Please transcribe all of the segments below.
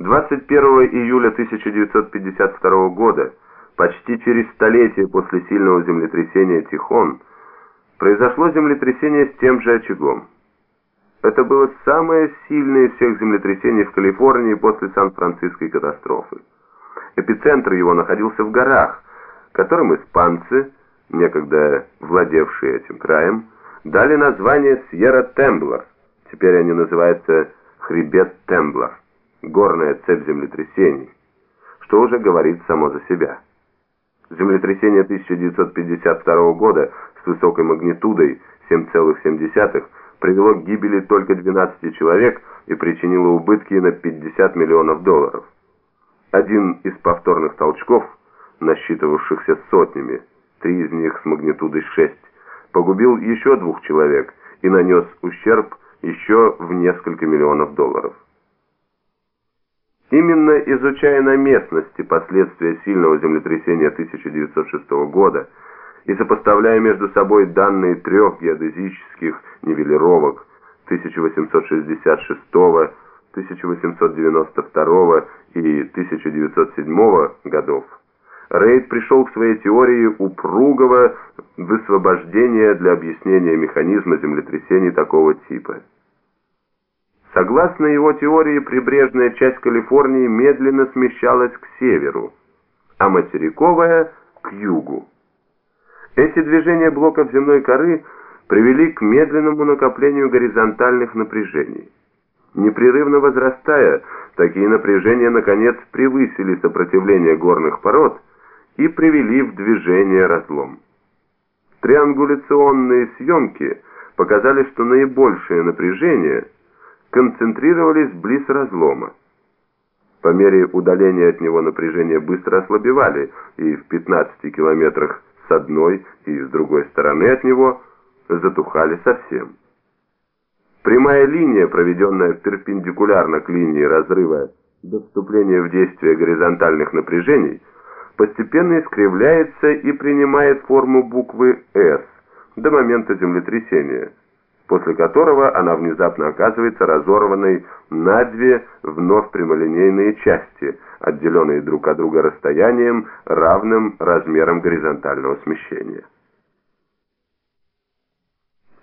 21 июля 1952 года, почти через столетие после сильного землетрясения Тихон, произошло землетрясение с тем же очагом. Это было самое сильное из всех землетрясений в Калифорнии после Сан-Франциской катастрофы. Эпицентр его находился в горах, которым испанцы, некогда владевшие этим краем, дали название Сьерра-Темблар. Теперь они называются Хребет Темблар, горная цепь землетрясений, что уже говорит само за себя. Землетрясение 1952 года с высокой магнитудой 7,7 привело к гибели только 12 человек и причинило убытки на 50 миллионов долларов. Один из повторных толчков, насчитывавшихся сотнями, три из них с магнитудой 6, погубил еще двух человек и нанес ущерб еще в несколько миллионов долларов. Именно изучая на местности последствия сильного землетрясения 1906 года и сопоставляя между собой данные трех геодезических нивелировок 1866, 1892 и 1907 годов, Рейд пришел к своей теории упругого высвобождения для объяснения механизма землетрясений такого типа. Согласно его теории, прибрежная часть Калифорнии медленно смещалась к северу, а материковая – к югу. Эти движения блоков земной коры привели к медленному накоплению горизонтальных напряжений. Непрерывно возрастая, такие напряжения наконец превысили сопротивление горных пород и привели в движение разлом. Триангуляционные съемки показали, что наибольшее напряжение концентрировались близ разлома. По мере удаления от него напряжения быстро ослабевали, и в 15 километрах с одной и с другой стороны от него затухали совсем. Прямая линия, проведенная перпендикулярно к линии разрыва до вступления в действие горизонтальных напряжений, постепенно искривляется и принимает форму буквы «С» до момента землетрясения, после которого она внезапно оказывается разорванной на две вновь прямолинейные части, отделенные друг от друга расстоянием, равным размерам горизонтального смещения.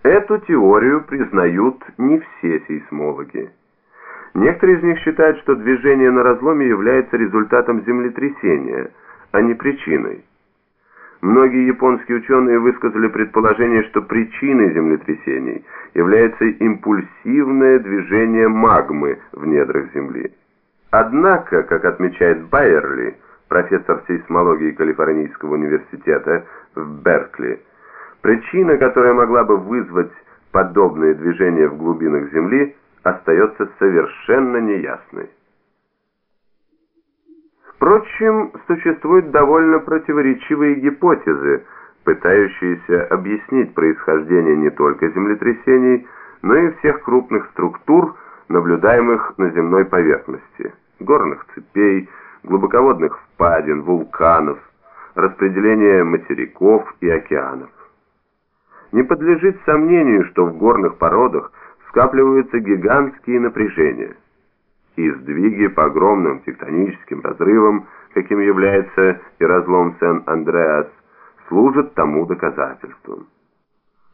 Эту теорию признают не все сейсмологи. Некоторые из них считают, что движение на разломе является результатом землетрясения, а не причиной. Многие японские ученые высказали предположение, что причиной землетрясений является импульсивное движение магмы в недрах Земли. Однако, как отмечает Байерли, профессор сейсмологии Калифорнийского университета в Беркли, Причина, которая могла бы вызвать подобные движения в глубинах Земли, остается совершенно неясной. Впрочем, существуют довольно противоречивые гипотезы, пытающиеся объяснить происхождение не только землетрясений, но и всех крупных структур, наблюдаемых на земной поверхности, горных цепей, глубоководных впадин, вулканов, распределения материков и океанов. Не подлежит сомнению, что в горных породах скапливаются гигантские напряжения. И сдвиги по огромным тектоническим разрывам, каким является и разлом Сен-Андреас, служат тому доказательством.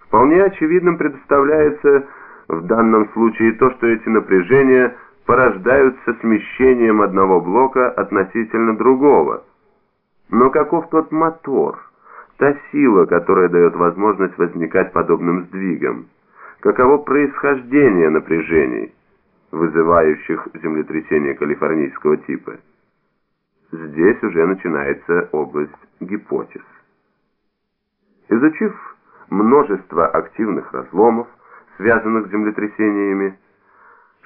Вполне очевидным представляется в данном случае то, что эти напряжения порождаются смещением одного блока относительно другого. Но каков тот мотор – та сила, которая дает возможность возникать подобным сдвигам? Каково происхождение напряжений, вызывающих землетрясения калифорнийского типа? Здесь уже начинается область гипотез. Изучив множество активных разломов, связанных с землетрясениями,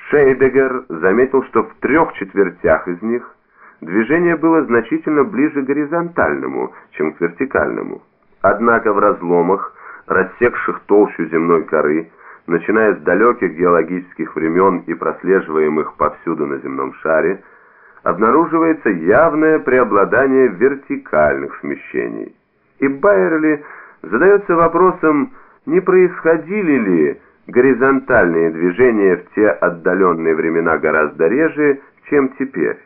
Шейдегер заметил, что в трех четвертях из них движение было значительно ближе к горизонтальному, чем к вертикальному. Однако в разломах, рассекших толщу земной коры, начиная с далеких геологических времен и прослеживаемых повсюду на земном шаре, обнаруживается явное преобладание вертикальных смещений. И Байерли задается вопросом, не происходили ли горизонтальные движения в те отдаленные времена гораздо реже, чем теперь.